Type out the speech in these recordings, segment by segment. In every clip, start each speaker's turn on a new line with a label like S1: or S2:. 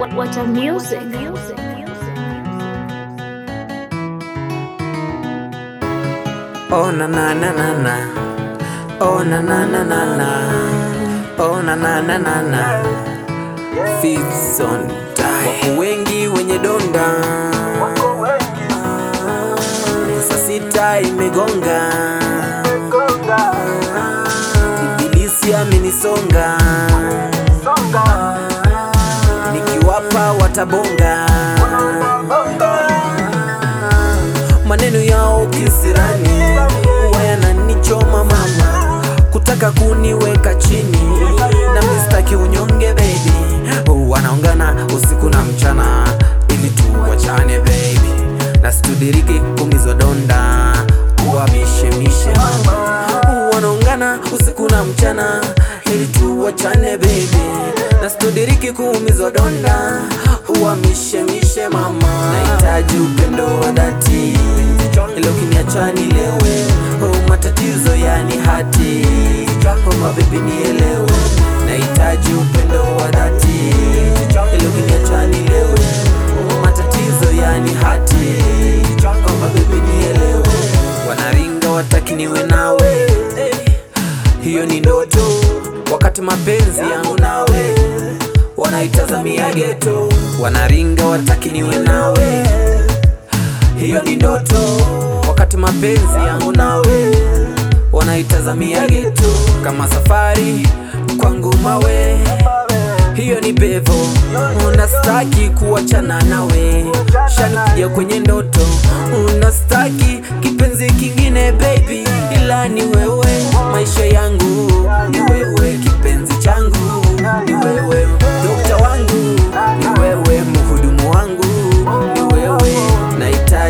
S1: What, what a music. music.
S2: Oh na na na na na. Oh na na na na na. Oh na na na na na. Fits on die. Wako wengi wenye donda. Saa sita imegonga. Ibilisi amenisonga. Watabonga. Maneno yao kisirani huwa yananichoma mama, kutaka kuniweka chini na mistaki unyonge baby, wanaongana usiku na mchana ili tu wachane baby, na situdiriki kumizwa donda kuwa mishemishe mama, wanaongana usiku na mchana ili tu wachane baby, na situdiriki kuumizwa donda huwa mishemishe mama, nahitaji upendo wa dhati. Ilo ukiniacha nilewe, oh matatizo yani hati, oh mabibi nielewe, nahitaji upendo wa dhati. Ilo ukiniacha nilewe, oh matatizo yani hati, oh mabibi nielewe, wanaringa wataki niwe nawe, hiyo ni ndoto, wakati mapenzi yangu nawe wanaitazamia geto, wanaringa wataki niwe nawe, hiyo ni ndoto, wakati mapenzi yangu nawe wanaitazamia geto, kama safari kwangu mawe, hiyo ni bevo, unastaki kuachana nawe, shanikuja kwenye ndoto, unastaki kipenzi kingine baby,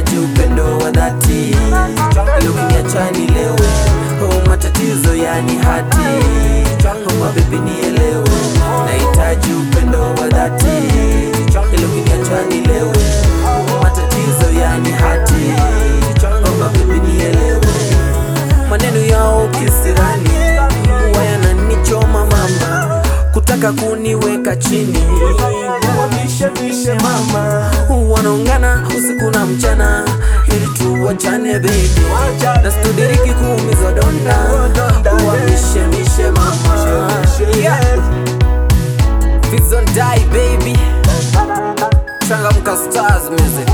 S2: nahitaji upendo wa dhati, ilo kiniacha nilewe, oh matatizo yani hati, oh kutaka kuniweka chini.
S3: Mama.
S2: Wanaungana usiku na mchana. Ili tuwachane baby, na studiriki kuumiza donda, wamishemishe mama. Yeah. Baby, changamka stars music